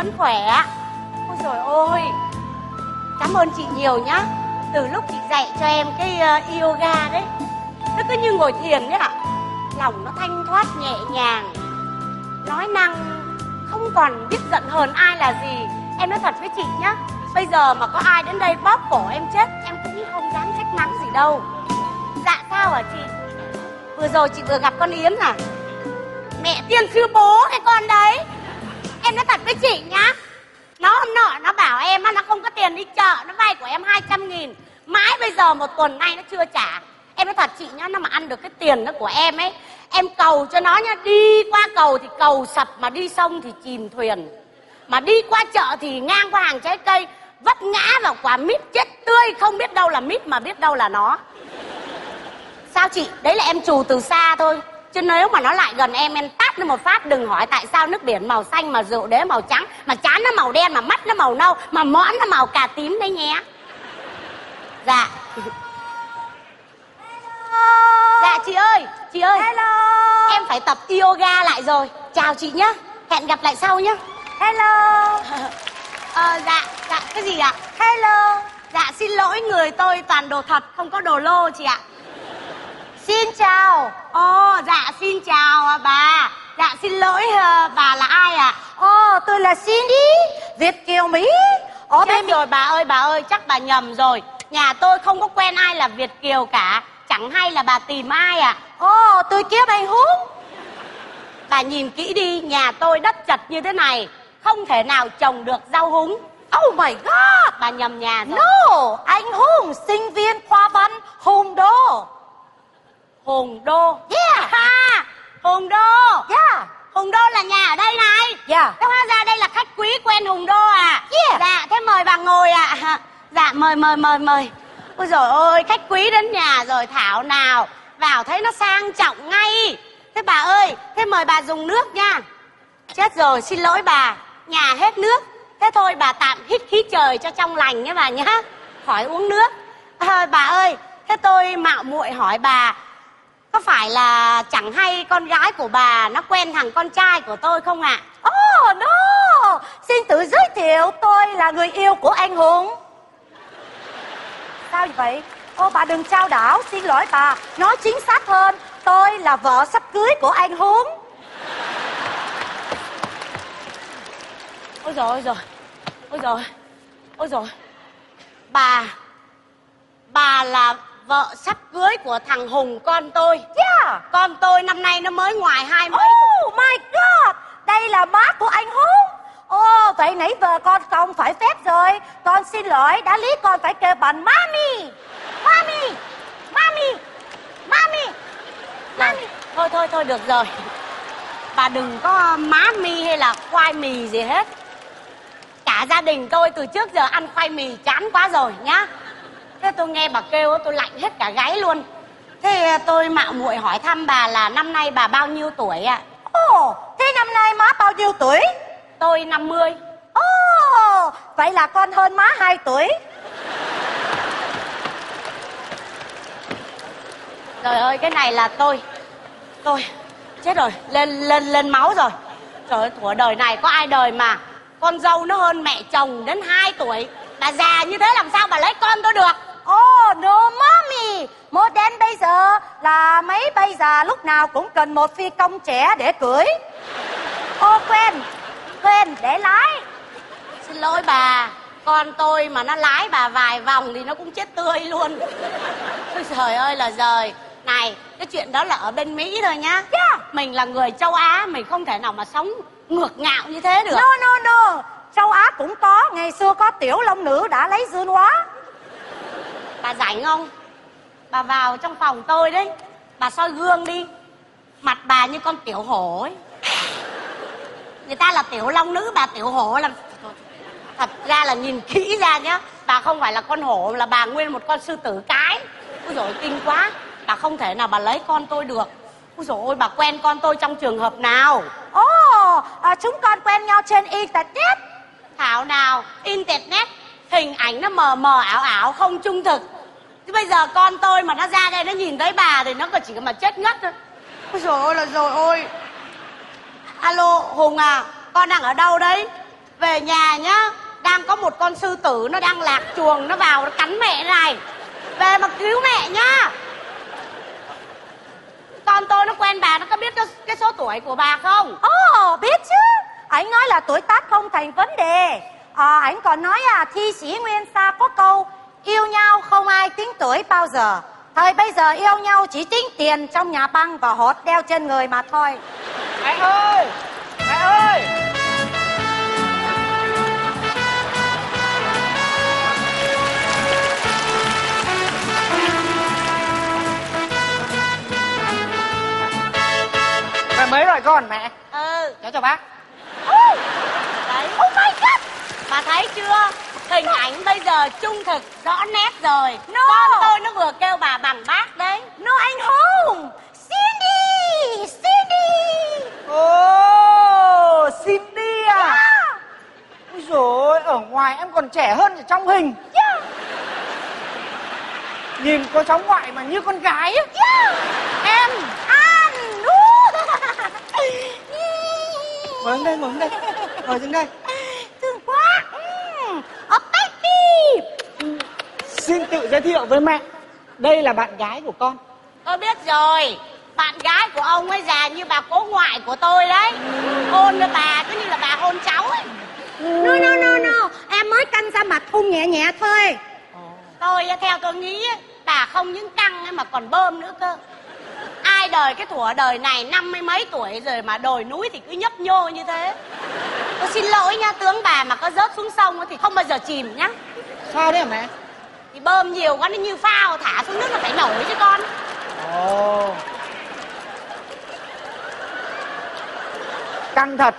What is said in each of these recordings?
vẫn khỏe. Ôi rồi ôi cảm ơn chị nhiều nhá. Từ lúc chị dạy cho em cái uh, yoga đấy nó cứ như ngồi thiền đấy ạ. Lòng nó thanh thoát nhẹ nhàng nói năng không còn biết giận hờn ai là gì. Em nói thật với chị nhá bây giờ mà có ai đến đây bóp cổ em chết em cũng không dám trách mắng gì đâu. Dạ sao hả chị? Vừa rồi chị vừa gặp con yến à mẹ tiên sư bố cái con đấy em nói thật với chị nhá. Nó hôm nọ nó bảo em nó không có tiền đi chợ, nó vay của em 200 nghìn. Mãi bây giờ một tuần nay nó chưa trả. Em nói thật chị nhá, nó mà ăn được cái tiền đó của em ấy, em cầu cho nó nhá, đi qua cầu thì cầu sập, mà đi sông thì chìm thuyền. Mà đi qua chợ thì ngang qua hàng trái cây, vấp ngã vào quả mít chết tươi, không biết đâu là mít mà biết đâu là nó. Sao chị? Đấy là em trù từ xa thôi chứ nếu mà nó lại gần em em tát nó một phát đừng hỏi tại sao nước biển màu xanh mà rượu đế màu trắng mà chán nó màu đen mà mắt nó màu nâu mà mõn nó màu cà tím đấy nhé. Dạ. Dạ chị ơi chị ơi. Hello. em phải tập yoga lại rồi. Chào chị nhá. Hẹn gặp lại sau nhá. Hello. ờ dạ dạ cái gì ạ? Hello. dạ xin lỗi người tôi toàn đồ thật không có đồ lô chị ạ Xin chào. ồ dạ xin chào à, bà dạ xin lỗi ờ, bà là ai ạ Ồ, tôi là Cindy, Việt Kiều Mỹ. Ở Chết bên rồi bà ơi bà ơi chắc bà nhầm rồi Nhà tôi không có quen ai là Việt Kiều cả Chẳng hay là bà tìm ai à Ồ, tôi kiếm anh Húng. Bà nhìn kỹ đi Nhà tôi đất chật như thế này Không thể nào trồng được rau húng Oh my God. Bà nhầm nhà rồi No, anh Hùng, sinh viên khoa văn Hùng Đô. Hùng Đô. Yeah. ha Hùng Đô. Yeah. Hùng Đô là nhà ở đây này. Yeah. Thế hóa ra đây là khách quý quen Hùng Đô à? Yeah. Dạ thế mời bà ngồi ạ. Dạ mời mời mời mời. Ôi rồi ôi khách quý đến nhà rồi Thảo nào. Vào thấy nó sang trọng ngay. Thế bà ơi thế mời bà dùng nước nha. Chết rồi xin lỗi bà. Nhà hết nước. Thế thôi bà tạm hít khí trời cho trong lành nhé bà nhá. Khỏi uống nước. À, Bà ơi thế tôi mạo muội hỏi bà có phải là chẳng hay con gái của bà Nó quen thằng con trai của tôi không ạ Oh no, xin tự giới thiệu tôi là người yêu của anh Hùng. Sao vậy? Ô bà đừng trao đảo, xin lỗi bà. Nói chính xác hơn, tôi là vợ sắp cưới của anh Hùng. Ôi rồi ôi rồi Ôi rồi Ôi rồi Bà Bà là vợ sắp cưới của thằng Hùng con tôi Yeah. Con tôi năm nay nó mới ngoài hai mấy tuổi Oh my God, đây là má của anh Hùng. Ồ, vậy nãy giờ con không phải phép rồi. Con xin lỗi, đã lý con phải kêu bằng Mami. Mami, Mami, Mami. Rồi, Thôi thôi thôi được rồi Bà đừng có má mi hay là khoai mì gì hết Cả gia đình tôi từ trước giờ ăn khoai mì chán quá rồi nhá Thế tôi nghe bà kêu tôi lạnh hết cả gáy luôn. Thế tôi mạo muội hỏi thăm bà là năm nay bà bao nhiêu tuổi ạ? Ồ, thế năm nay má bao nhiêu tuổi? Tôi 50 Ồ, vậy là con hơn má 2 tuổi. Trời ơi cái này là tôi Tôi Chết rồi lên lên lên máu rồi. Trời ơi của đời này có ai đời mà Con dâu nó hơn mẹ chồng đến 2 tuổi. Bà già như thế làm sao bà lấy con tôi được Oh no mommy Modern bây giờ là mấy bây giờ lúc nào cũng cần một phi công trẻ để cưới Ô quên Quên để lái. Xin lỗi bà Con tôi mà nó lái bà vài vòng thì nó cũng chết tươi luôn. Ôi trời ơi là trời Này cái chuyện đó là ở bên Mỹ thôi nhá. Yeah. Mình là người châu Á Mình không thể nào mà sống ngược ngạo như thế được. No no no. Châu Á cũng có Ngày xưa có tiểu long nữ đã lấy dương hóa Bà rảnh không? Bà vào trong phòng tôi đấy. Bà soi gương đi. Mặt bà như con tiểu hổ ấy. Người ta là tiểu long nữ Bà tiểu hổ làm Thật ra là nhìn kỹ ra nhá Bà không phải là con hổ Là bà nguyên một con sư tử cái. Ôi dồi kinh quá. Bà không thể nào bà lấy con tôi được. Ôi dồi ôi bà quen con tôi trong trường hợp nào? Ồ à, Chúng con quen nhau trên internet. Thảo nào? Internet Hình ảnh nó mờ mờ ảo ảo không trung thực. Chứ bây giờ con tôi mà nó ra đây nó nhìn thấy bà Thì nó còn chỉ có mà chết ngất thôi. Ôi dồi ôi là rồi ôi. Alo Hùng à Con đang ở đâu đấy? Về nhà nhá đang có một con sư tử nó đang lạc chuồng nó vào nó cắn mẹ này. Về mà cứu mẹ nhá. Con tôi nó quen bà nó có biết cái, cái số tuổi của bà không? Ồ, biết chứ. Anh nói là tuổi tác không thành vấn đề. À, anh còn nói à, thi sĩ Nguyên Sa có câu yêu nhau không ai tính tuổi bao giờ. Thời bây giờ yêu nhau chỉ tính tiền trong nhà băng và hột đeo trên người mà thôi. mẹ ơi! Mẹ ơi! Mẹ mấy rồi con? Mẹ ừ cháu chào bác Oh, đấy oh my god. Bà thấy chưa? Hình ảnh bây giờ trung thực rõ nét rồi. No. con tôi nó vừa kêu bà bằng bác đấy. No anh Hùng. Cindy, Cindy. ồ cindy à? À, ôi dồi ở ngoài em còn trẻ hơn ở trong hình. Yeah, nhìn có cháu ngoại mà như con gái á. Yeah. em. Anh. ngồi đây ngồi đây. Ngồi xuống đây Thương quá. Mm. A baby. Xin tự giới thiệu với mẹ. Đây là bạn gái của con. Tôi biết rồi. Bạn gái của ông ấy già như bà cố ngoại của tôi đấy. Hôn với bà cứ như là bà hôn cháu ấy. No, no, no, no. Em mới căng ra mặt hôn nhẹ nhẹ thôi. tôi theo tôi nghĩ á, bà không những căng ấy mà còn bơm nữa cơ. Ai đời cái thủa đời này năm mươi mấy tuổi rồi mà đồi núi thì cứ nhấp nhô như thế. Tôi xin lỗi nha tướng bà mà có rớt xuống sông thì không bao giờ chìm nhá. Sao đấy hả mẹ thì bơm nhiều quá nó như phao thả xuống nước là phải nổi chứ con. Ồ. Căng thật.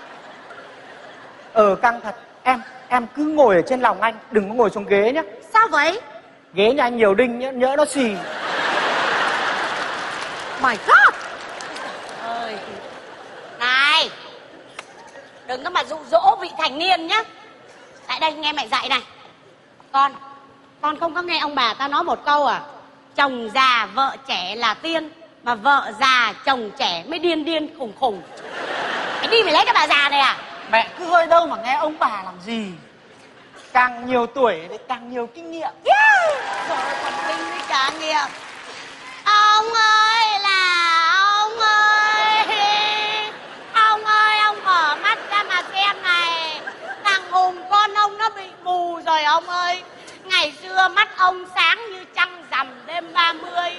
Ờ căng thật. Em em cứ ngồi ở trên lòng anh đừng có ngồi xuống ghế nhé Sao vậy? ghế nhà anh nhiều đinh nhá nhỡ nó xì. My God. ơi này đừng có mà dụ dỗ vị thành niên nhá. Tại đây nghe mẹ dạy này. Con con không có nghe ông bà ta nói một câu à chồng già vợ trẻ là tiên mà vợ già chồng trẻ mới điên điên khùng khùng. Mày đi mày lấy cái bà già này à? Mẹ cứ hơi đâu mà nghe ông bà làm gì? Càng nhiều tuổi thì càng nhiều kinh nghiệm. Rồi còn kinh với cả nghiệp ông ơi là ông ơi. Ông ơi ông mở mắt ra mà xem này. Thằng hùng con ông nó bị mù rồi ông ơi ngày xưa mắt ông sáng như trăng rằm đêm ba mươi.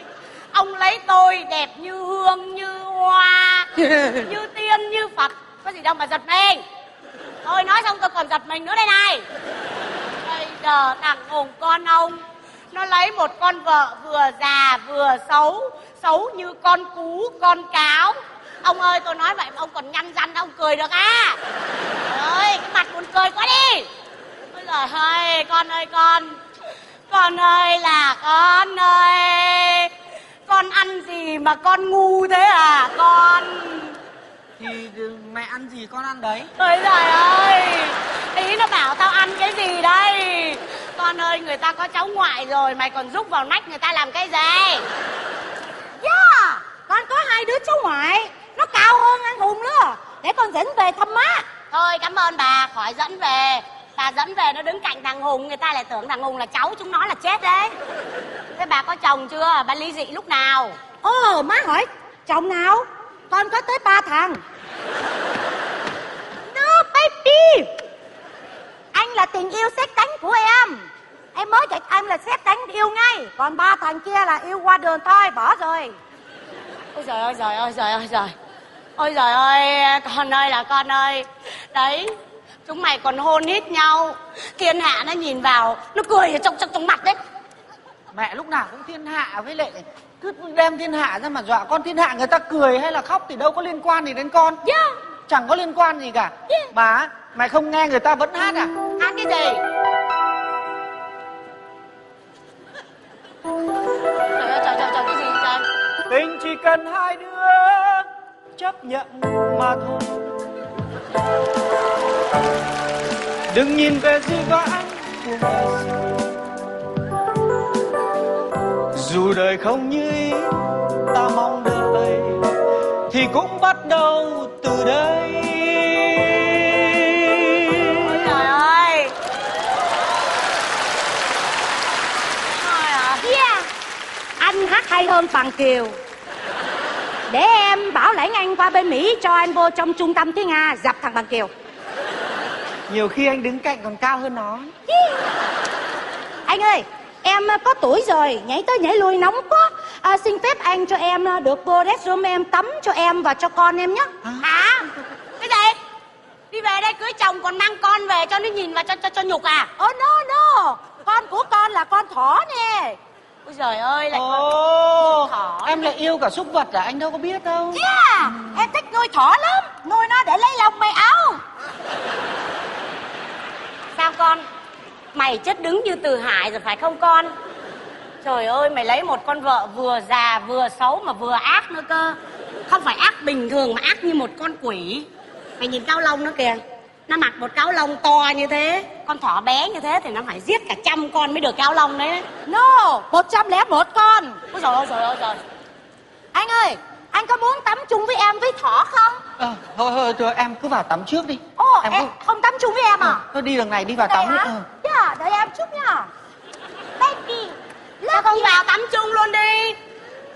Ông lấy tôi đẹp như hương như hoa như tiên như phật. Có gì đâu mà giật mình. Thôi nói xong tôi còn giật mình nữa đây này. Bây giờ thằng hùng con ông nó lấy một con vợ vừa già vừa xấu xấu như con cú con cáo. Ông ơi tôi nói vậy mà ông còn nhăn răng ông cười được à? Trời ơi cái mặt buồn cười quá đi giời ơi con ơi con con ơi là con ơi con ăn gì mà con ngu thế à con thì mẹ ăn gì con ăn đấy Ôi trời ơi Ý nó bảo tao ăn cái gì đây Con ơi người ta có cháu ngoại rồi Mày còn rúc vào nách người ta làm cái gì Yeah. Con có hai đứa cháu ngoại. Nó cao hơn anh Hùng nữa. Để con dẫn về thăm má. Thôi cảm ơn bà khỏi dẫn về Bà dẫn về nó đứng cạnh thằng Hùng Người ta lại tưởng thằng Hùng là cháu chúng nó là chết đấy Thế bà có chồng chưa Bà ly dị lúc nào Ồ, má hỏi chồng nào? Con có tới ba thằng. No, baby. Anh là tình yêu xét đánh của em. Em mới gặp anh là xét đánh yêu ngay. Còn ba thằng kia là yêu qua đường thôi, bỏ rồi. Ôi trời ơi trời ơi trời ơi trời Ôi trời ơi con ơi là con ơi Đấy Chúng mày còn hôn hít nhau. Thiên hạ nó nhìn vào Nó cười ở trong trong trong mặt đấy. Mẹ lúc nào cũng thiên hạ với lại cứ đem thiên hạ ra mà dọa con thiên hạ người ta cười hay là khóc thì đâu có liên quan gì đến con. Yeah. chẳng có liên quan gì cả. Yeah. mà mày không nghe người ta vẫn hát à? Hát cái gì? Trời ơi trời trời trời cái gì trời? Tình chỉ cần hai đứa chấp nhận mà thôi đừng nhìn về dĩ vãng của ngày xưa dù đời không như ý ta mong đợi thì cũng bắt đầu từ đây. Trời ơi. Anh hát hay hơn bằng kiều. Để em bảo lãnh anh qua bên mỹ cho anh vô trong trung tâm tiếng nga dập thằng bằng kiều nhiều khi anh đứng cạnh còn cao hơn nó. Anh ơi Em có tuổi rồi Nhảy tới nhảy lui nóng quá. À, Xin phép anh cho em được vô restroom em tắm cho em và cho con em nhé. Hả? Cái gì? Đi về đây cưới chồng còn mang con về cho nó nhìn và cho cho cho nhục à? Oh no no. Con của con là con thỏ nè. Ôi trời ơi lại ồ thỏ. em lại yêu cả súc vật à? Anh đâu có biết đâu. Yeah Em thích nuôi thỏ lắm. Nuôi nó để lấy lông mày áo sao con? Mày chất đứng như từ hải rồi phải không con? Trời ơi mày lấy một con vợ vừa già vừa xấu mà vừa ác nữa cơ. Không phải ác bình thường mà ác như một con quỷ. Mày nhìn cao lông nó kìa. Nó mặc một cáo lông to như thế. Con thỏ bé như thế thì nó phải giết cả trăm con mới được cáo lông đấy. No 101 con. Ôi trời ơi trời ơi trời Anh ơi Anh có muốn tắm chung với em với thỏ không? Ờ, thôi thôi thôi em cứ vào tắm trước đi em em, cứ không tắm chung với em à? Thôi đi đường này đi vào tắm hả Ờ. Dạ đợi em chút nha. Baby sao không vào tắm chung luôn đi?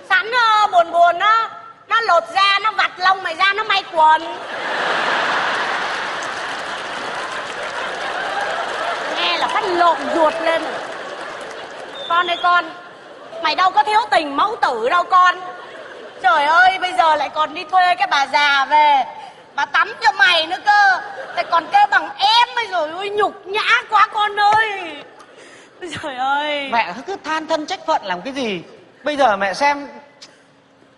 Sẵn ờ, buồn buồn nó nó lột da nó vặt lông mày ra nó may quần. Nghe là phát lộn ruột lên. Con ơi con mày đâu có thiếu tình mẫu tử đâu con. Trời ơi bây giờ lại còn đi thuê cái bà già về bà tắm cho mày nữa cơ. Lại còn kêu bằng em bây rồi ôi nhục nhã quá con ơi. Trời ơi. Mẹ cứ than thân trách phận làm cái gì? Bây giờ mẹ xem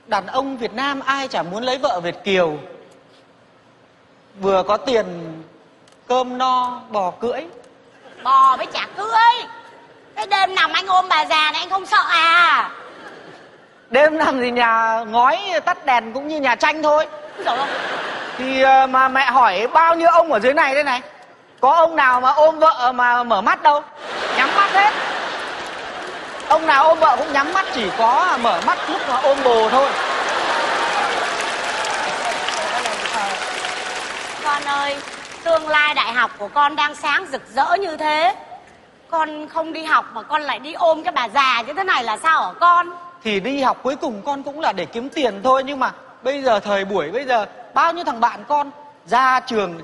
đàn ông việt nam ai chả muốn lấy vợ việt kiều. Vừa có tiền cơm no bò cưỡi. Bò với chả cưới cái đêm nằm anh ôm bà già này anh không sợ à? Đêm nằm thì nhà ngói tắt đèn cũng như nhà tranh thôi thì ờ, mà mẹ hỏi bao nhiêu ông ở dưới này đây này? Có ông nào mà ôm vợ mà mở mắt đâu? Nhắm mắt hết. Ông nào ôm vợ cũng nhắm mắt chỉ có mở mắt lúc mà ôm bồ thôi. Con ơi tương lai đại học của con đang sáng rực rỡ như thế. Con không đi học mà con lại đi ôm cái bà già như thế này là sao hả con? Thì đi học cuối cùng con cũng là để kiếm tiền thôi nhưng mà bây giờ thời buổi bây giờ bao nhiêu thằng bạn con ra trường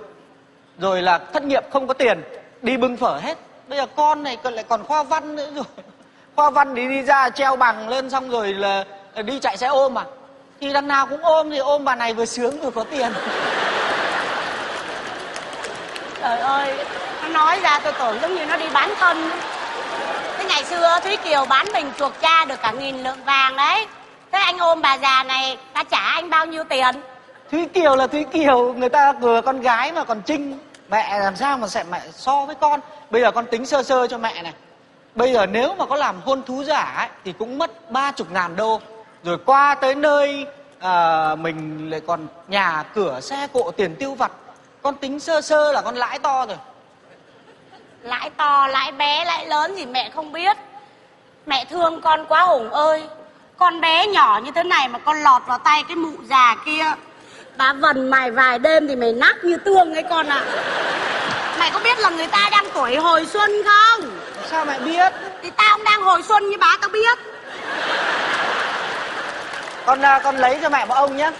rồi là thất nghiệp không có tiền, đi bưng phở hết. Bây giờ con này còn lại còn khoa văn nữa rồi. Khoa văn thì đi ra treo bằng lên xong rồi là đi chạy xe ôm à? Thì đằng nào cũng ôm thì ôm bà này vừa sướng vừa có tiền. Trời ơi, nó nói ra tôi tưởng giống như nó đi bán thân. Thế ngày xưa thúy kiều bán mình chuộc cha được cả nghìn lượng vàng đấy. Thế anh ôm bà già này ta trả anh bao nhiêu tiền? Thúy kiều là thúy kiều người ta vừa con gái mà còn trinh. Mẹ làm sao mà sẽ mẹ so với con? Bây giờ con tính sơ sơ cho mẹ này. Bây giờ nếu mà có làm hôn thú giả ấy, thì cũng mất ba chục ngàn đô. Rồi qua tới nơi à, mình lại còn nhà cửa xe cộ tiền tiêu vặt. Con tính sơ sơ là con lãi to rồi. Lãi to lãi bé lãi lớn gì mẹ không biết. Mẹ thương con quá hùng ơi. Con bé nhỏ như thế này mà con lọt vào tay cái mụ già kia bà vần mày vài đêm thì mày nát như tương ấy con ạ. Mày có biết là người ta đang tuổi hồi xuân không? Sao mẹ biết? Thì tao cũng đang hồi xuân như bà tao biết. Con à, con lấy cho mẹ một ông nhé.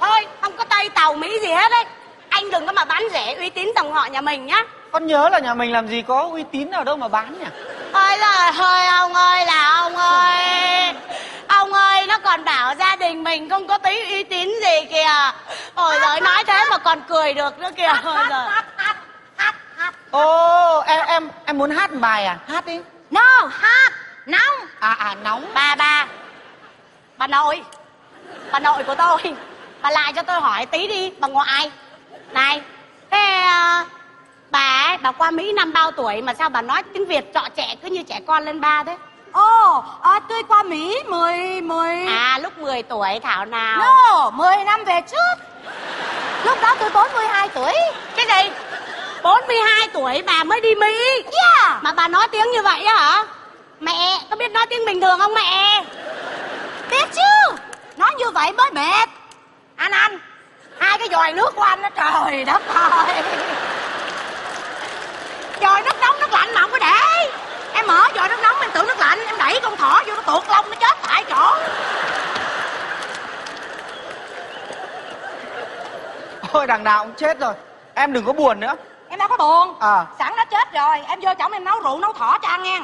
Thôi không có tây tàu mỹ gì hết đấy. Anh đừng có mà bán rẻ uy tín dòng họ nhà mình nhá. Con nhớ là nhà mình làm gì có uy tín nào đâu mà bán nhỉ? Ôi là thôi ông ơi là ông ơi ông ơi nó còn bảo gia đình mình không có tí uy tín gì kìa. Ôi giời nói thế mà còn cười được nữa kìa. Ôi giời. Ô em em em muốn hát bài à? Hát đi. No hát Nóng. À à nóng. Bà bà bà nội. Bà nội của tôi. Bà lại cho tôi hỏi tí đi bà ngoại. Này thế à, bà ấy, bà qua mỹ năm bao tuổi mà sao bà nói tiếng việt trọ trẻ cứ như trẻ con lên ba thế Ồ à, tôi qua Mỹ 10 10 à lúc 10 tuổi thảo nào? No 10 năm về trước. Lúc đó tôi 42 tuổi. Cái gì? 42 tuổi bà mới đi mỹ? Yeah. Mà bà nói tiếng như vậy á hả? Mẹ có biết nói tiếng bình thường không mẹ? Biết chứ. Nói như vậy mới mệt. Anh anh Hai cái dòi nước của anh đó trời đất ơi. Dòi nước nóng nước lạnh mà không có để em mở vòi nước nóng em tưởng nước lạnh em đẩy con thỏ vô nó tuột lông nó chết tại chỗ. Thôi đằng nào cũng chết rồi. Em đừng có buồn nữa. Em đâu có buồn. À. sẵn nó chết rồi. Em vô chồng em nấu rượu nấu thỏ cho ăn nha.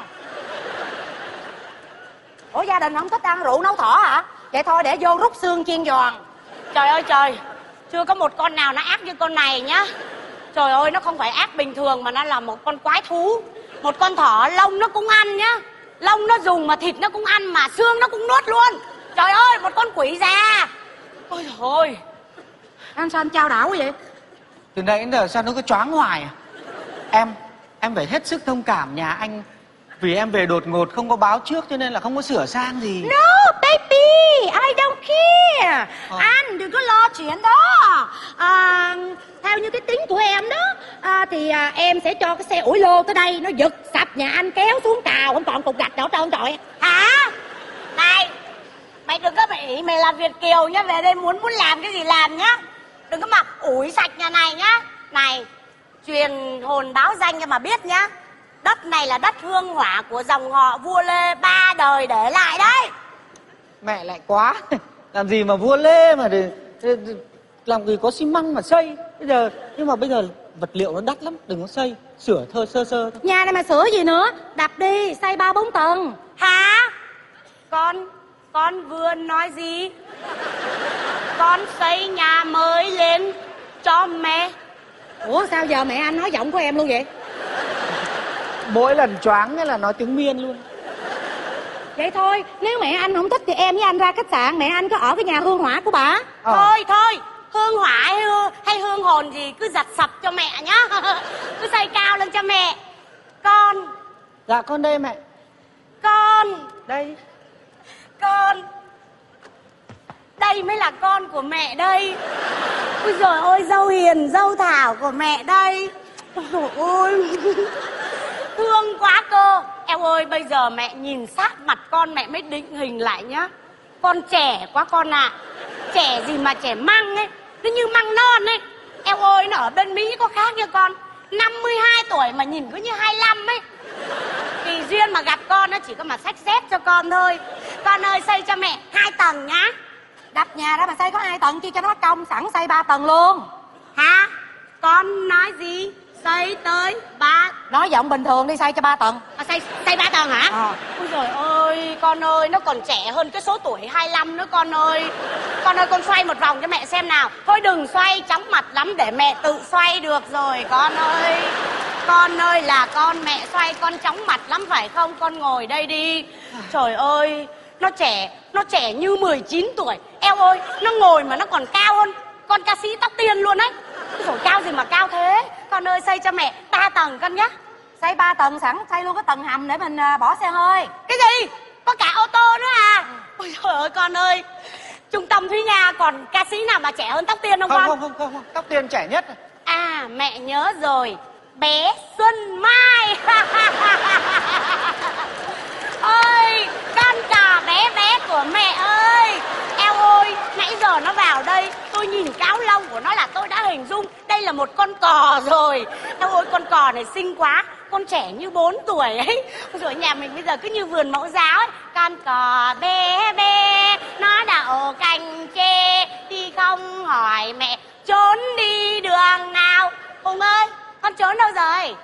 Ủa gia đình không thích ăn rượu nấu thỏ hả? Vậy thôi để vô rút xương chiên giòn. Trời ơi trời. Chưa có một con nào nó ác như con này nhá. Trời ơi nó không phải ác bình thường mà nó là một con quái thú. Một con thỏ lông nó cũng ăn nhá. Lông nó dùng mà thịt nó cũng ăn Mà xương nó cũng nuốt luôn. Trời ơi, một con quỷ già. Ôi thôi em anh sao anh trao đảo vậy? Từ nãy đến giờ sao nó cứ choáng hoài à? Em em phải hết sức thông cảm nhà anh vì em về đột ngột không có báo trước cho nên là không có sửa sang gì No, baby, I don't care. Ờ. Anh đừng có lo chuyện đó. À, theo như cái tính của em đó, à, thì à, em sẽ cho cái xe ủi lô tới đây, nó giật sập nhà anh kéo xuống tàu, không còn cục gạch hết trơn trọi. Hả Này Mày đừng có mày mày làm Việt Kiều nhá Về đây muốn muốn làm cái gì làm nhá Đừng có mà ủi sạch nhà này nhá Này Truyền hồn báo danh cho mà biết nhá Đất này là đất hương hỏa của dòng họ vua Lê ba đời để lại đấy. Mẹ lại quá. Làm gì mà vua lê mà để, để, để, làm gì có xi măng mà xây? Bây giờ nhưng mà bây giờ vật liệu nó đắt lắm đừng có xây. Sửa thơ sơ sơ thôi. Nhà này mà sửa gì nữa, đập đi, xây ba bốn tầng. Hả? Con Con vừa nói gì? Con xây nhà mới lên Cho mẹ. Ủa sao giờ mẹ anh nói giọng của em luôn vậy? Mỗi lần choáng là nói tiếng miên luôn. Vậy thôi, nếu mẹ anh không thích thì em với anh ra khách sạn, mẹ anh có ở cái nhà hương hỏa của bà. Ờ. Thôi thôi Hương hỏa hay, hương, hay hương hồn gì Cứ giặt sập cho mẹ nhá. Cứ xây cao lên cho mẹ. Con. Dạ con đây mẹ. Con. Đây. Con. Đây mới là con của mẹ đây. Ôi giời ơi dâu hiền Dâu thảo của mẹ đây. Ôi ôi Thương quá cơ. Em ơi bây giờ mẹ nhìn sát mặt con Mẹ mới định hình lại nhá. Con trẻ quá con ạ. Trẻ gì mà trẻ măng ấy. Nó như măng non ấy. Em ơi nó ở bên Mỹ có khác nha con. 52 tuổi mà nhìn cứ như 25 ấy. Kỳ duyên mà gặp con nó chỉ có mà sách dép cho con thôi. Con ơi xây cho mẹ hai tầng nhá. Đập nhà ra mà xây có hai tầng chi cho nó công, sẵn xây ba tầng luôn. Hả? Con nói gì? Xây tới ba Nói giọng bình thường đi xây cho ba tầng. à, xây xây ba tầng hả? Ờ. Ôi trời ơi, con ơi, nó còn trẻ hơn cái số tuổi 25 nữa con ơi. Con ơi, con xoay một vòng cho mẹ xem nào. Thôi đừng xoay chóng mặt lắm để mẹ tự xoay được rồi con ơi. Con ơi là con mẹ xoay con chóng mặt lắm phải không? Con ngồi đây đi. Trời ơi, nó trẻ, nó trẻ như 19 tuổi. Eo ơi, nó ngồi mà nó còn cao hơn con ca sĩ tóc tiên luôn đấy. Rồi cao gì mà cao thế? Con ơi xây cho mẹ ba tầng con nhá. Xây ba tầng sẵn, xây luôn cái tầng hầm để mình à, bỏ xe hơi. Cái gì? Có cả ô tô nữa à? Ôi trời ơi con ơi Trung tâm Thúy Nga còn ca sĩ nào mà trẻ hơn Tóc Tiên không, không con? không không không, không. tóc tiên trẻ nhất À mẹ nhớ rồi Bé Xuân Mai Ôi Con cò bé bé của mẹ ơi ơi Nãy giờ nó vào đây, Tôi nhìn cáo lông của nó là tôi đã hình dung Đây là một con cò rồi. Ôi con cò này xinh quá, Con trẻ như 4 tuổi ấy. Rồi nhà mình bây giờ cứ như vườn mẫu giáo ấy. Con cò bé bé, Nó đậu cành chê Đi không hỏi mẹ, Trốn đi đường nào? Hùng ơi, con trốn đâu rồi?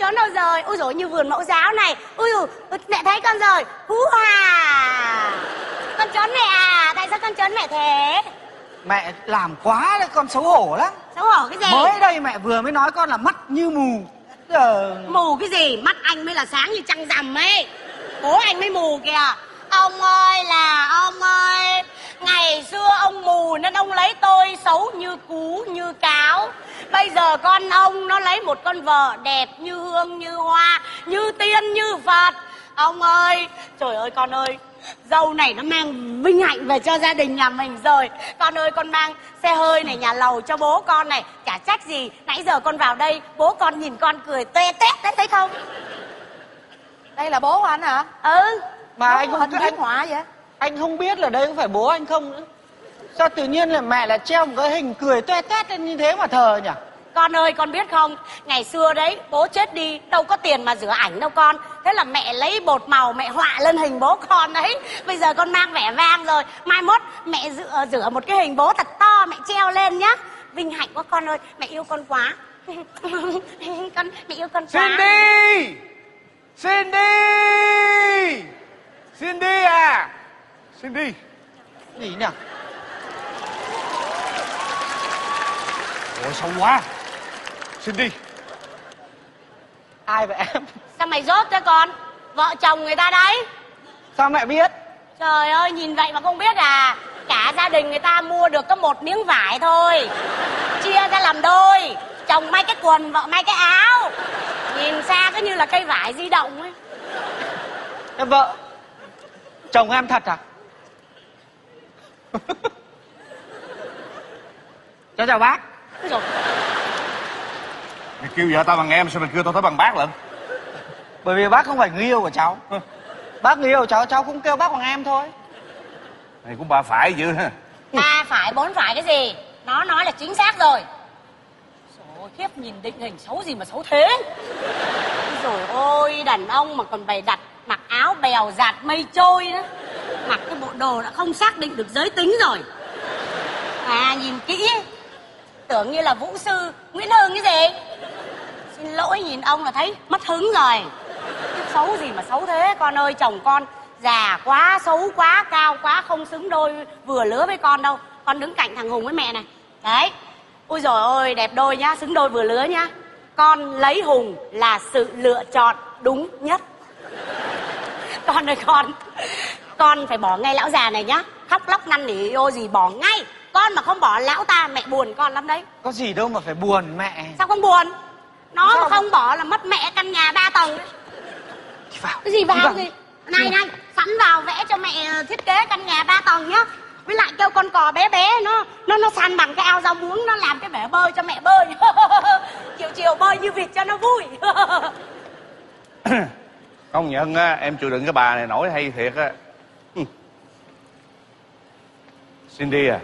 Trốn đâu rồi ui dồi như vườn mẫu giáo này. Ui dồi, mẹ thấy con rồi hú hà. Con trốn mẹ à? Tại sao con trốn mẹ thế? Mẹ làm quá đấy con xấu hổ lắm. Xấu hổ cái gì? Mới đây mẹ vừa mới nói con là mắt như mù. Giờ mù cái gì? Mắt anh mới là sáng như trăng rằm ấy. Bố anh mới mù kìa. Ông ơi là ông ơi ngày xưa ông mù nên ông lấy tôi xấu như cú như cáo. Bây giờ con ông nó lấy một con vợ đẹp như hương như hoa như tiên như phật. Ông ơi trời ơi con ơi dâu này nó mang vinh hạnh về cho gia đình nhà mình rồi. Con ơi con mang xe hơi này nhà lầu cho bố con này. Chả trách gì nãy giờ con vào đây bố con nhìn con cười toe toét đấy thấy không? Đây là bố của anh hả? ừ. Mà Bố anh không hình anh, viết họa vậy? Anh không biết là đây có phải bố anh không nữa. Sao tự nhiên là mẹ lại treo một cái hình cười toe toét lên như thế mà thờ nhỉ? Con ơi con biết không? Ngày xưa đấy bố chết đi Đâu có tiền mà rửa ảnh đâu con. Thế là mẹ lấy bột màu mẹ họa lên hình bố con đấy. Bây giờ con mang vẻ vang rồi. Mai mốt mẹ rửa, rửa một cái hình bố thật to Mẹ treo lên nhá. Vinh hạnh quá con ơi mẹ yêu con quá. Con mẹ yêu con quá. Cindy! Cindy! Cindy à Cindy gì nhỉ? Ôi xấu quá. Cindy ai vậy em? Sao mày rốt thế con? Vợ chồng người ta đấy. Sao mẹ biết? Trời ơi nhìn vậy mà không biết à? Cả gia đình người ta mua được có một miếng vải thôi. Chia ra làm đôi. Chồng may cái quần vợ may cái áo. Nhìn xa cứ như là cây vải di động ấy. Em vợ chồng em thật à cháu chào bác. Mày kêu vợ tao bằng em sao mày kêu tao tới bằng bác lận? Bởi vì bác không phải người yêu của cháu. Bác người yêu của cháu cháu cũng kêu bác bằng em thôi. Mày cũng bà phải dữ ha. Ba phải bốn phải cái gì? Nó nói là chính xác rồi. Trời ơi, khiếp nhìn định hình xấu gì mà xấu thế? Rồi ôi đàn ông mà còn bày đặt mặc áo bèo giạt mây trôi đó mặc cái bộ đồ đã không xác định được giới tính rồi. À nhìn kỹ. Tưởng như là vũ sư nguyễn hưng cái gì? Xin lỗi, nhìn ông là thấy mất hứng rồi. Xấu gì mà xấu thế? Con ơi, chồng con già quá, xấu quá, cao quá, không xứng đôi vừa lứa với con đâu. Con đứng cạnh thằng hùng với mẹ này. Đấy. Ôi rồi ôi đẹp đôi nhá, xứng đôi vừa lứa nhá. Con lấy hùng là sự lựa chọn đúng nhất. Con ơi, con con phải bỏ ngay lão già này nhá. Khóc lóc năn nỉ ô gì bỏ ngay. Con mà không bỏ lão ta mẹ buồn con lắm đấy. Có gì đâu mà phải buồn mẹ. Sao không buồn? Nó Sao? mà mà- không bỏ là mất mẹ căn nhà ba tầng. Đấy. thì vào. Cái gì đi vào gì? Này này sẵn vào vẽ cho mẹ thiết kế căn nhà ba tầng nhá. Với lại kêu con cò bé bé nó nó nó săn bằng cái ao rau muống nó làm cái bể bơi cho mẹ bơi. Chiều chiều bơi như vịt cho nó vui. Công nhận á em chịu đựng cái bà này nổi hay thiệt á Cindy à?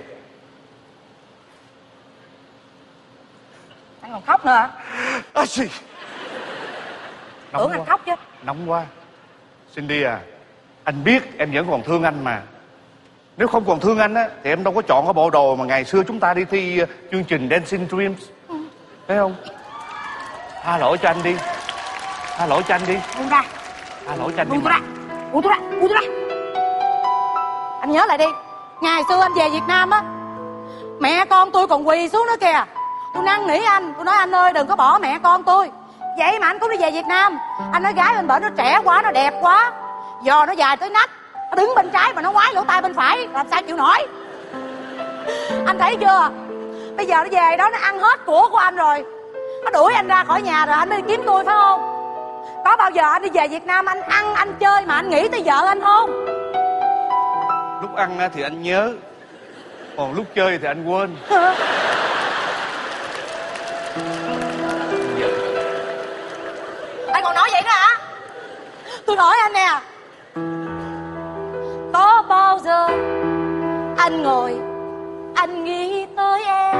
Anh còn khóc nữa hả? À, xì. Nóng tưởng anh quá. khóc chứ. Nóng quá. Cindy à Anh biết em vẫn còn thương anh mà. Nếu không còn thương anh á Thì em đâu có chọn cái bộ đồ mà ngày xưa chúng ta đi thi uh, chương trình Dancing Dreams. Thấy không? Tha lỗi cho anh đi. Tha lỗi cho anh đi. Buông ra. Tha lỗi cho anh đi buông tôi mà. ra buông tôi ra. Buông tôi ra. Anh nhớ lại đi ngày xưa anh về việt nam á. Mẹ con tôi còn quỳ xuống nữa kìa. Tôi năn nỉ anh. Tôi nói, anh ơi, đừng có bỏ mẹ con tôi. Vậy mà anh cũng đi về việt nam. Anh nói, gái bên bển nó trẻ quá, nó đẹp quá. Giò nó dài tới nách. Nó đứng bên trái mà nó ngoái lỗ tai bên phải. Làm sao chịu nổi? Anh thấy chưa? Bây giờ nó về đó, nó ăn hết của của anh rồi. Nó đuổi anh ra khỏi nhà rồi anh mới kiếm tôi, phải không? Có bao giờ anh đi về việt nam anh ăn, anh chơi mà anh nghĩ tới vợ anh không? Lúc ăn thì anh nhớ. Còn lúc chơi thì anh quên. Anh còn nói vậy nữa hả? Tôi hỏi anh nè. Có bao giờ Anh ngồi Anh nghĩ tới em?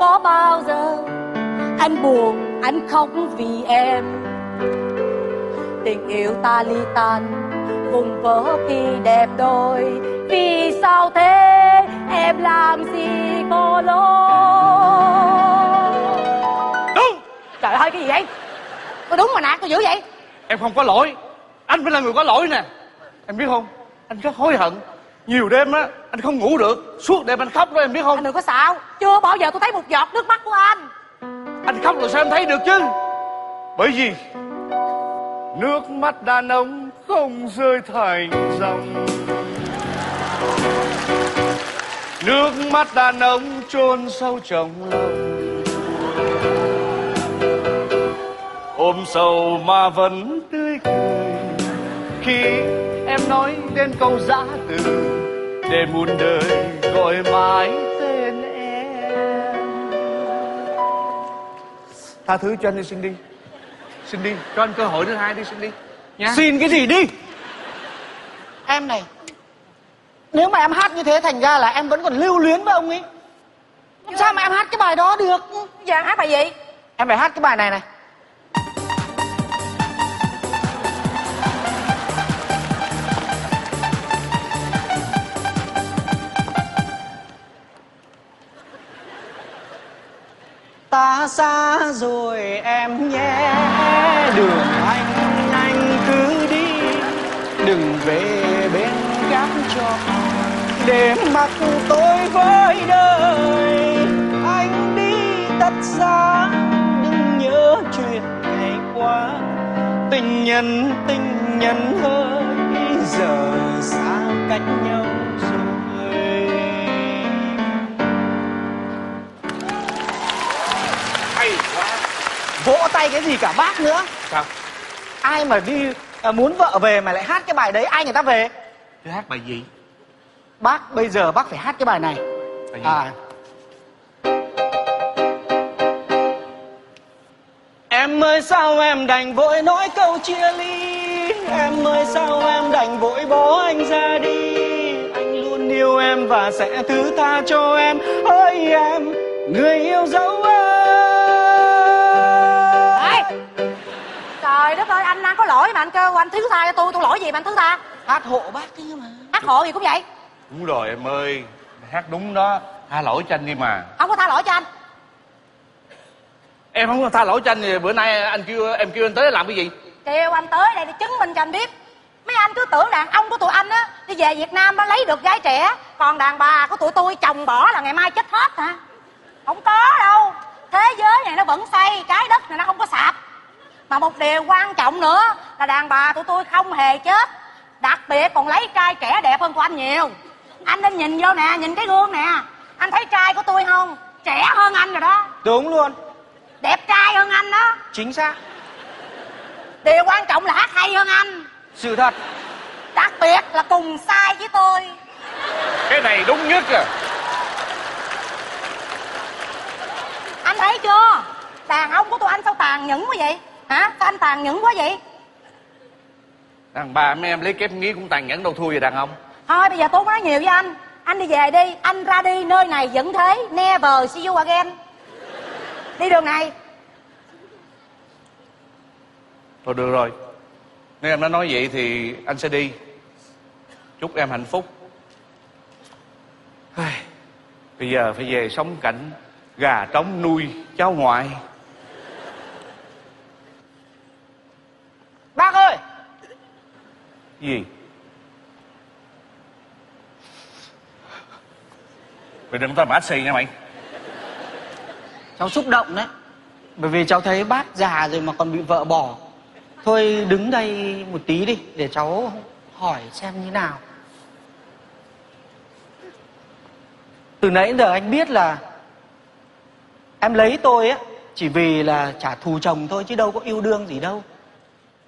Có bao giờ Anh buồn Anh khóc vì em? Tình yêu ta ly tan Vùng vỡ khi đẹp đôi. Vì sao thế? Em làm gì có lỗi? Đúng Trời ơi cái gì vậy? Tôi đúng mà nạt tôi dữ vậy? Em không có lỗi. Anh phải là người có lỗi nè. Em biết không? Anh rất hối hận. Nhiều đêm á Anh không ngủ được. Suốt đêm anh khóc đó em biết Anh không đừng có xạo. Chưa bao giờ tôi thấy một giọt nước mắt của anh. Anh khóc rồi sao em thấy được chứ? Bởi vì Nước mắt đàn ông không rơi thành dòng. Nước mắt đàn ông chôn sâu trong lòng. Ôm sầu mà vẫn tươi cười, Khi em nói đến câu giã từ, Để muôn đời gọi mãi tên em. Tha thứ cho anh đi, xin đi. Xin đi, cho anh cơ hội thứ hai đi, xin đi. Nha. Xin cái gì đi. Em này nếu mà em hát như thế thành ra là em vẫn còn lưu luyến với ông ấy. Làm sao mà em hát cái bài đó được? Giờ anh hát bài gì? Em phải hát cái bài này này. Đã xa rồi em nhé đường anh cứ đi đừng về bên gác cho để mặc tôi với đời. Anh đi tất xa đừng nhớ chuyện ngày qua. Tình nhân tình nhân ơi giờ xa cách nhau rồi. Hay quá. Vỗ tay cái gì cả bác nữa. Sao ai mà đi à, muốn vợ về mà lại hát cái bài đấy ai người ta về? Thế hát bài gì? Bác bây giờ bác phải hát cái bài này. Bài gì? À. Em ơi sao em đành vội nói câu chia ly? Em ơi sao em đành vội bỏ anh ra đi? Anh luôn yêu em và sẽ thứ tha cho em. Ơi em người yêu dấu Trời đất ơi, anh đang có lỗi mà anh kêu anh thứ tha cho tôi, tôi lỗi gì mà anh thứ tha? hát hộ bác chứ mà Hát hộ gì cũng vậy, đúng rồi em ơi hát đúng đó tha lỗi cho anh đi mà không có tha lỗi cho anh. em không có tha lỗi cho anh thì bữa nay anh kêu em kêu anh tới làm cái gì Kêu anh tới đây để chứng minh cho anh biết. Mấy anh cứ tưởng đàn ông của tụi anh á, đi về Việt Nam đã lấy được gái trẻ, còn đàn bà của tụi tôi chồng bỏ là ngày mai chết hết hả? Không có đâu. Thế giới này nó vẫn xoay, trái đất này nó không có sạp. Mà một điều quan trọng nữa là đàn bà tụi tôi không hề chết. Đặc biệt còn lấy trai trẻ đẹp hơn của anh nhiều. Anh nên nhìn vô nè, nhìn cái gương nè. Anh thấy trai của tôi không? Trẻ hơn anh rồi đó. đúng luôn Đẹp trai hơn anh đó. chính xác Điều quan trọng là hát hay hơn anh. sự thật Đặc biệt là cùng sai với tôi. cái này đúng nhất à Anh thấy chưa? Đàn ông của tụi anh sao tàn nhẫn quá vậy? Hả? Sao anh tàn nhẫn quá vậy? đàn bà mấy em lấy kép nghĩ cũng tàn nhẫn đâu thua gì đàn ông Thôi bây giờ tôi không nói nhiều với anh. Anh đi về đi. Anh ra đi nơi này vẫn thế. Never see you again. Đi đường này. thôi được rồi nếu em đã nói vậy thì anh sẽ đi chúc em hạnh phúc bây giờ phải về sống cảnh gà trống nuôi cháu ngoại bác ơi gì? Mày đừng tao mã xì nha mày. Cháu xúc động đấy. Bởi vì cháu thấy bác già rồi mà còn bị vợ bỏ. Thôi đứng đây một tí đi để cháu hỏi xem như nào. Từ nãy đến giờ anh biết là em lấy tôi á chỉ vì là trả thù chồng thôi chứ đâu có yêu đương gì đâu.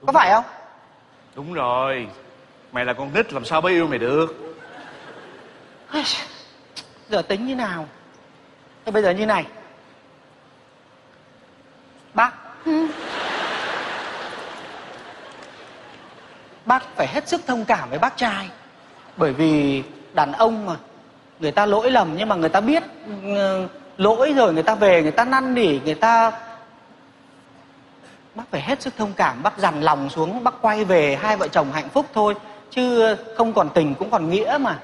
Có phải không? đúng rồi mày là con nít, làm sao mới yêu mày được? Giờ tính như nào? Thế bây giờ như này. Bác. Bác phải hết sức thông cảm với bác trai. Bởi vì đàn ông mà, người ta lỗi lầm nhưng mà người ta biết ừ, lỗi rồi người ta về, người ta năn nỉ, người ta bác phải hết sức thông cảm, bác dằn lòng xuống, bác quay về hai vợ chồng hạnh phúc thôi chứ không còn tình cũng còn nghĩa mà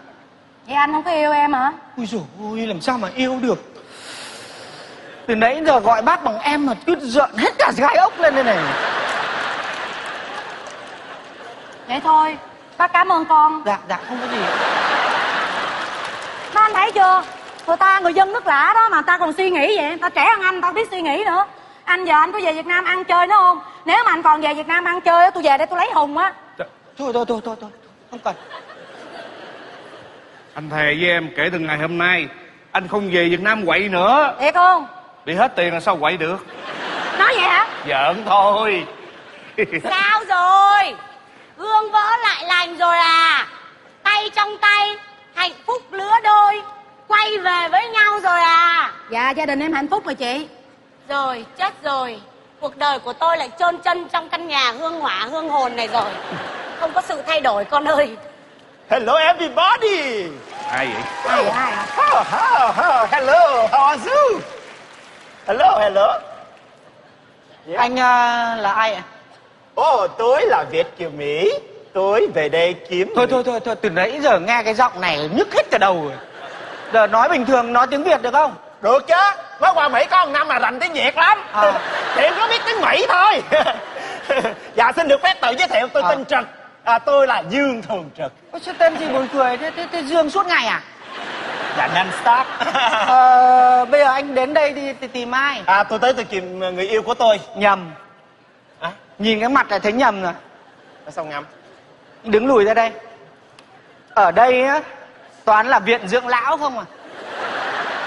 Vậy anh không có yêu em hả? Ui dồi ôi, làm sao mà yêu được Từ nãy giờ gọi bác bằng em mà cứ giận hết cả gai ốc lên đây này Vậy thôi. Bác cảm ơn con. Dạ, dạ, không có gì Đó anh thấy chưa? Người ta người dân nước lạ đó mà người ta còn suy nghĩ vậy. Người ta trẻ hơn anh, người ta biết suy nghĩ nữa. Anh giờ anh có về Việt Nam ăn chơi nữa không? Nếu mà anh còn về Việt Nam ăn chơi á, tôi về đây tôi lấy Hùng á. Thôi, thôi, thôi, thôi, thôi Không cần anh thề với em kể từ ngày hôm nay anh không về việt nam quậy nữa Thiệt không? bị hết tiền là sao quậy được Nói vậy hả? giỡn thôi Sao rồi? Gương vỡ lại lành rồi à? Tay trong tay, hạnh phúc lứa đôi, quay về với nhau rồi à? Dạ gia đình em hạnh phúc rồi chị. Rồi, chết rồi. Cuộc đời của tôi lại chôn chân trong căn nhà hương hỏa hương hồn này rồi. Không có sự thay đổi con ơi. Hello everybody! ai vậy Ai vậy ai hả? Oh, oh, oh, hello, how are you? Hello, hello. Anh à, là ai ạ? Oh, tôi là Việt Kiều Mỹ. Tôi về đây kiếm... Thôi, thôi, thôi, thôi, từ nãy giờ nghe cái giọng này nhức hết cả đầu rồi Giờ nói bình thường, nói tiếng Việt được không? Được chứ? mới qua mỹ có một năm mà rành tiếng việt lắm À. chị có biết tiếng mỹ thôi dạ xin được phép tự giới thiệu tôi À. tên trực à, tôi là dương thường trực. Ôi, sao tên gì buồn cười thế, thế, thế dương suốt ngày à? Dạ non stop ờ, bây giờ anh đến đây đi, đi tìm ai? À tôi tới tôi tìm người yêu của tôi. Nhầm. À nhìn cái mặt lại thấy nhầm rồi. Sao ngâm đứng lùi ra đây. Ở đây á toàn là viện dưỡng lão không à?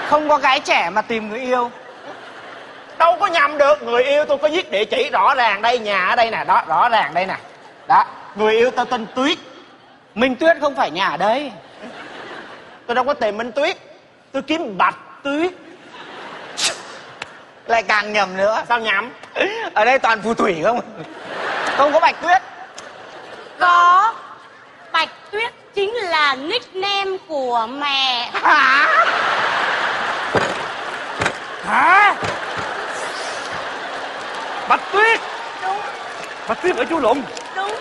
Không có gái trẻ mà tìm người yêu. Đâu có nhầm được. Người yêu tôi có viết địa chỉ rõ ràng đây nhà ở đây nè. Đó rõ ràng đây nè. Đó người yêu tôi tên tuyết. Minh tuyết không phải nhà ở đây. Tôi đâu có tìm minh tuyết. Tôi kiếm bạch tuyết. Lại càng nhầm nữa. Sao nhầm? Ở đây toàn phù thủy không? Không có bạch tuyết. Có. Bạch tuyết chính là nickname của mẹ. Hả? Hả? Bạch tuyết. Đúng. Bạch tuyết ở chú lụng đúng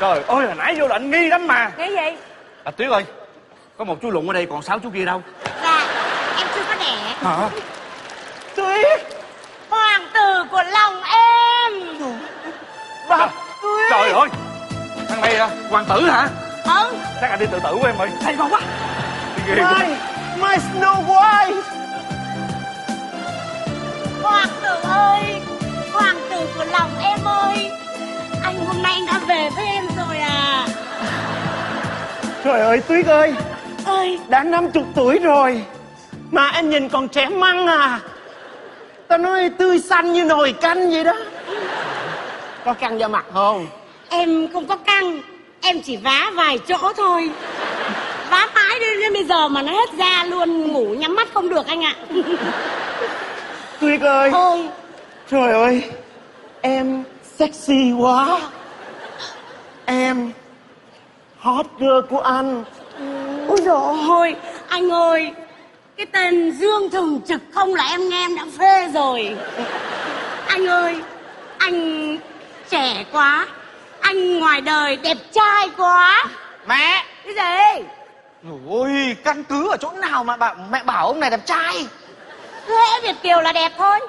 trời ơi hồi nãy vô là anh nghi lắm mà. Cái gì? Bạch tuyết ơi có một chú lụng ở đây còn sáu chú kia đâu. Dạ em chưa có đẻ. Hả? Tuyết hoàng tử của lòng em. Bạch tuyết. trời ơi thằng này à, hoàng tử hả? Ừ. Chắc anh đi tự tử của em ơi hay quá quá. my my snow white. Hoàng tử ơi hoàng tử của lòng em ơi. Anh hôm nay anh đã về với à trời ơi tuyết ơi. Ơi đã năm chục tuổi rồi. Mà em nhìn còn trẻ măng à. Tao nói tươi xanh như nồi canh vậy đó. Có căng da mặt không? Em không có căng. Em chỉ vá vài chỗ thôi. Vá mãi đến, đến bây giờ mà nó hết da luôn. Ngủ nhắm mắt không được anh ạ. Tuyết ơi. Ôi trời ơi em sexy quá. Em hot girl của anh. Ôi dồi ôi anh ơi cái tên dương thường trực không là em nghe em đã phê rồi. Anh ơi anh trẻ quá anh ngoài đời đẹp trai quá. Mẹ! Cái gì? Ôi căn cứ ở chỗ nào mà bà, mẹ bảo ông này đẹp trai? Lễ Việt Kiều là đẹp thôi.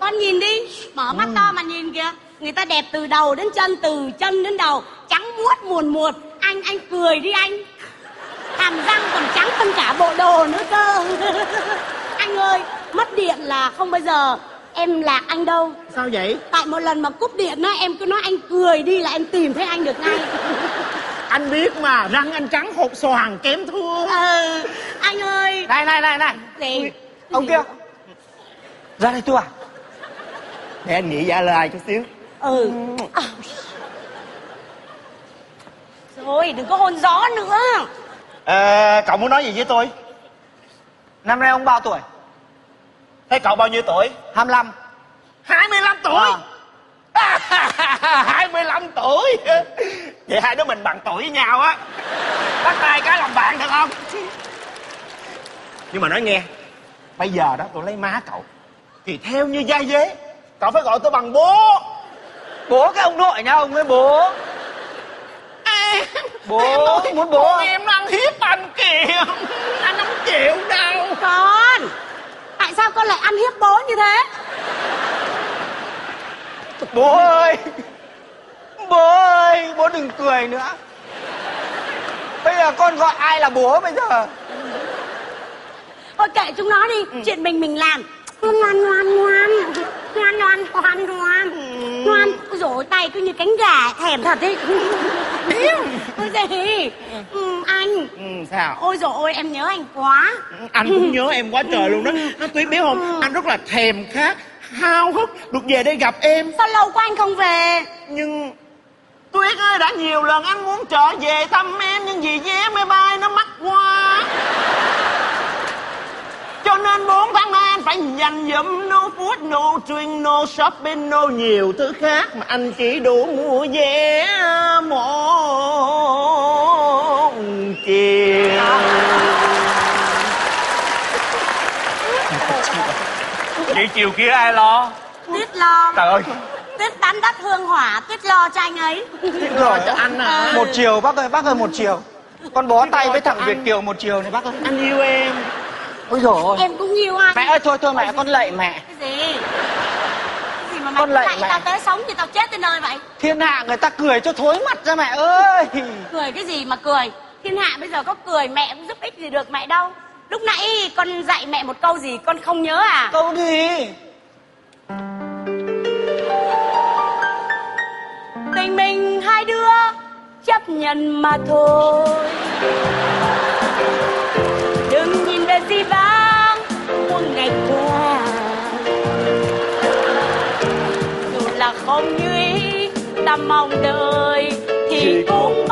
Con nhìn đi Mở mắt to mà nhìn kìa. Người ta đẹp từ đầu đến chân Từ chân đến đầu Trắng muốt muồn muột Anh anh cười đi anh. Hàm răng còn trắng hơn cả bộ đồ nữa cơ. Anh ơi Mất điện là không bao giờ. Em lạc anh đâu. Sao vậy? Tại một lần mà cúp điện á Em cứ nói anh cười đi là em tìm thấy anh được ngay. Anh biết mà răng anh trắng hột xoàn kém thua. Ừ, Anh ơi. Này này này này. Gì? Ông kia ra đây tôi à. Để anh nghĩ giả lời chút xíu. Ừ. À. Rồi đừng có hôn gió nữa. Ờ, cậu muốn nói gì với tôi? Năm nay ông bao tuổi? Thế cậu bao nhiêu tuổi? 25 25 tuổi? À. 25 tuổi? Vậy hai đứa mình bằng tuổi với nhau á. Bắt tay cái làm bạn được không? Nhưng mà nói nghe bây giờ đó tôi lấy má cậu thì theo như gia dế cậu phải gọi tôi bằng bố. Bố cái ông nội nha ông ấy bố em Bố, em muốn bố con không? em đang hiếp anh kìa anh không chịu đâu? Con Tại sao con lại ăn hiếp bố như thế? Bố ơi bố ơi bố đừng cười nữa. Bây giờ con gọi ai là bố bây giờ? Thôi kệ chúng nó đi Chuyện mình mình làm. Ngoan ngoan ngoan. Ngoan ngoan ngoan ngoan. Ngoan Ôi dồi tay cứ như cánh gà Thèm thật đấy gì? Ừ, Anh. Ừ, sao? Ôi dồi ôi em nhớ anh quá. Anh cũng nhớ em quá trời luôn đó. Nó tuyết biết không? Anh rất là thèm khát hao hức được về đây gặp em. Sao lâu quá anh không về? Nhưng tuyết ơi đã nhiều lần anh muốn trở về thăm em nhưng vì vé máy bay nó mắc quá cho nên bốn tháng nay anh phải dành dụm no food no drink no shopping no nhiều thứ khác mà anh chỉ đủ mua vé một chiều. Vậy chiều kia ai lo? Tuyết lo. Trời ơi. Tuyết bán đất hương hỏa Tuyết lo cho anh ấy. Lo cho anh à? Một chiều bác ơi bác ơi một chiều. Con bó tay với thằng việt kiều một chiều này bác ơi. Anh yêu em ôi dồi ôi. Em cũng yêu anh. Mẹ ơi thôi thôi mẹ con lạy mẹ. Cái gì? Cái gì mà mày Con lạy mẹ. tao tới sống thì tao chết tới nơi vậy? Thiên hạ người ta cười cho thối mặt ra mẹ ơi. Cười cái gì mà cười? Thiên hạ bây giờ có cười mẹ cũng giúp ích gì được mẹ đâu. Lúc nãy con dạy mẹ một câu gì con không nhớ à? Câu gì? Tình mình hai đứa chấp nhận mà thôi mong đợi thì cũng